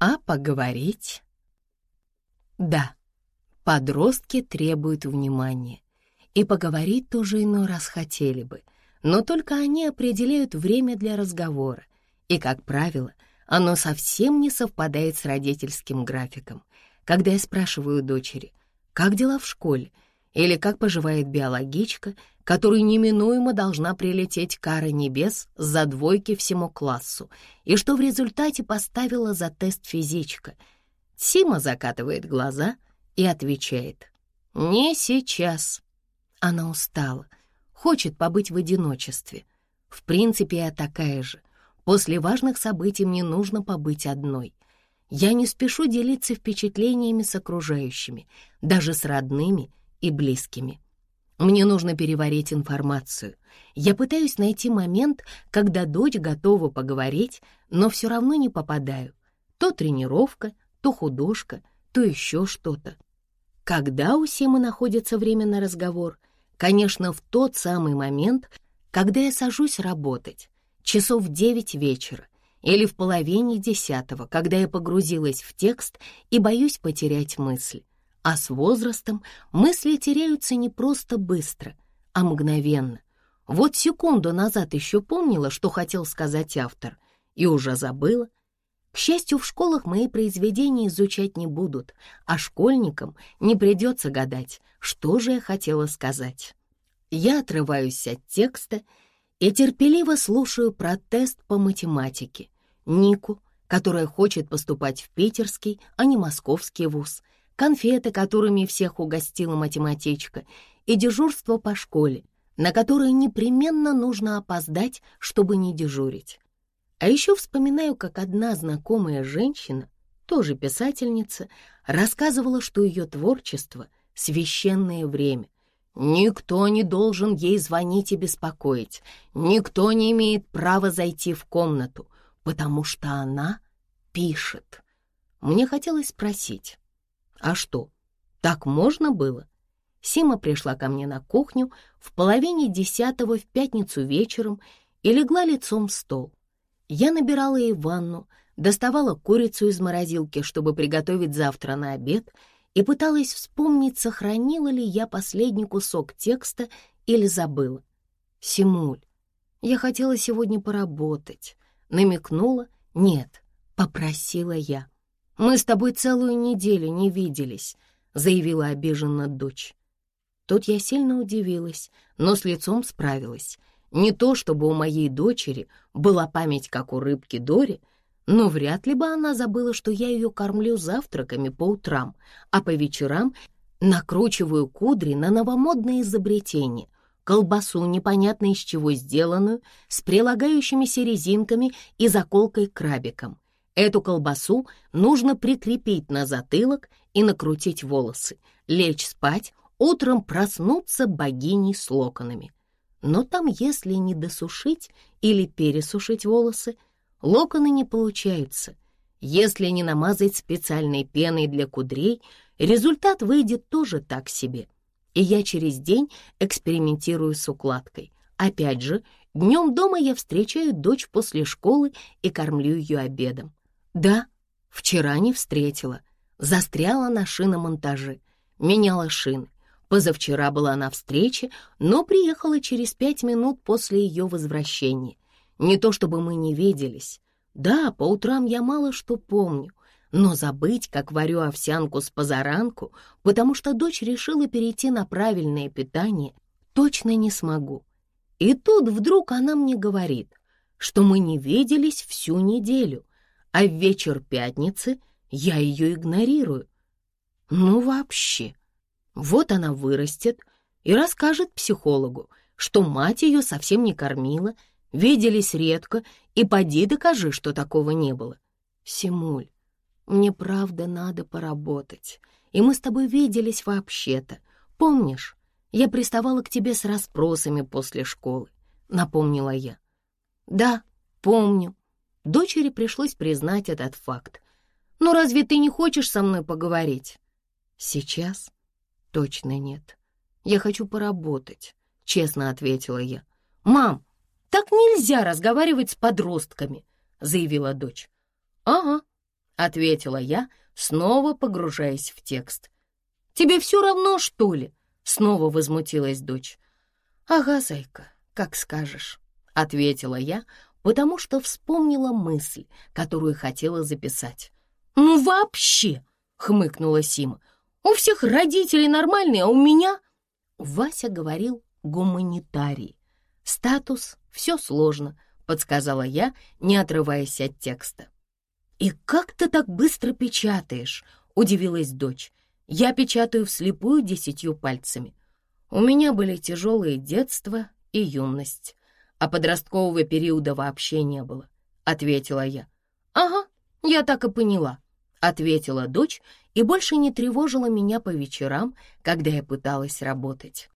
А поговорить? Да, подростки требуют внимания. И поговорить тоже иной раз хотели бы, но только они определяют время для разговора. И, как правило, оно совсем не совпадает с родительским графиком. Когда я спрашиваю дочери, как дела в школе, или как поживает биологичка, которой неминуемо должна прилететь кара небес за двойки всему классу, и что в результате поставила за тест физичка. Сима закатывает глаза и отвечает «Не сейчас». Она устала, хочет побыть в одиночестве. В принципе, я такая же. После важных событий мне нужно побыть одной. Я не спешу делиться впечатлениями с окружающими, даже с родными и близкими. Мне нужно переварить информацию. Я пытаюсь найти момент, когда дочь готова поговорить, но все равно не попадаю. То тренировка, то художка, то еще что-то. Когда у Симы находится время на разговор? Конечно, в тот самый момент, когда я сажусь работать, часов девять вечера, или в половине десятого, когда я погрузилась в текст и боюсь потерять мысль. А с возрастом мысли теряются не просто быстро, а мгновенно. Вот секунду назад еще помнила, что хотел сказать автор, и уже забыла. К счастью, в школах мои произведения изучать не будут, а школьникам не придется гадать, что же я хотела сказать. Я отрываюсь от текста и терпеливо слушаю протест по математике. Нику, которая хочет поступать в питерский, а не московский вуз — конфеты, которыми всех угостила математичка, и дежурство по школе, на которое непременно нужно опоздать, чтобы не дежурить. А еще вспоминаю, как одна знакомая женщина, тоже писательница, рассказывала, что ее творчество — священное время. Никто не должен ей звонить и беспокоить, никто не имеет права зайти в комнату, потому что она пишет. Мне хотелось спросить, а что, так можно было? Сима пришла ко мне на кухню в половине десятого в пятницу вечером и легла лицом в стол. Я набирала ей ванну, доставала курицу из морозилки, чтобы приготовить завтра на обед, и пыталась вспомнить, сохранила ли я последний кусок текста или забыла. «Симуль, я хотела сегодня поработать», — намекнула. «Нет», — попросила я. «Мы с тобой целую неделю не виделись», — заявила обиженно дочь. Тут я сильно удивилась, но с лицом справилась. Не то чтобы у моей дочери была память, как у рыбки Дори, но вряд ли бы она забыла, что я ее кормлю завтраками по утрам, а по вечерам накручиваю кудри на новомодное изобретение — колбасу, непонятно из чего сделанную, с прилагающимися резинками и заколкой крабиком — Эту колбасу нужно прикрепить на затылок и накрутить волосы, лечь спать, утром проснуться богиней с локонами. Но там, если не досушить или пересушить волосы, локоны не получаются. Если не намазать специальной пеной для кудрей, результат выйдет тоже так себе. И я через день экспериментирую с укладкой. Опять же, днем дома я встречаю дочь после школы и кормлю ее обедом. Да, вчера не встретила. Застряла на шиномонтаже. Меняла шины. Позавчера была на встрече, но приехала через пять минут после ее возвращения. Не то чтобы мы не виделись. Да, по утрам я мало что помню, но забыть, как варю овсянку с позаранку, потому что дочь решила перейти на правильное питание, точно не смогу. И тут вдруг она мне говорит, что мы не виделись всю неделю, а в вечер пятницы я ее игнорирую. Ну вообще. Вот она вырастет и расскажет психологу, что мать ее совсем не кормила, виделись редко, и поди докажи, что такого не было. Симуль, мне правда надо поработать, и мы с тобой виделись вообще-то. Помнишь, я приставала к тебе с расспросами после школы, напомнила я. Да, помню, Дочери пришлось признать этот факт. «Ну разве ты не хочешь со мной поговорить?» «Сейчас? Точно нет. Я хочу поработать», — честно ответила я. «Мам, так нельзя разговаривать с подростками», — заявила дочь. «Ага, ответила я, снова погружаясь в текст. «Тебе все равно, что ли?» — снова возмутилась дочь. «Ага, зайка, как скажешь», — ответила я, потому что вспомнила мысль, которую хотела записать. «Ну вообще!» — хмыкнула Сима. «У всех родителей нормальные, а у меня...» Вася говорил гуманитарий. «Статус — все сложно», — подсказала я, не отрываясь от текста. «И как ты так быстро печатаешь?» — удивилась дочь. «Я печатаю вслепую десятью пальцами. У меня были тяжелые детство и юность, а подросткового периода вообще не было», — ответила я. «Ага, я так и поняла», — ответила дочь и больше не тревожила меня по вечерам, когда я пыталась работать.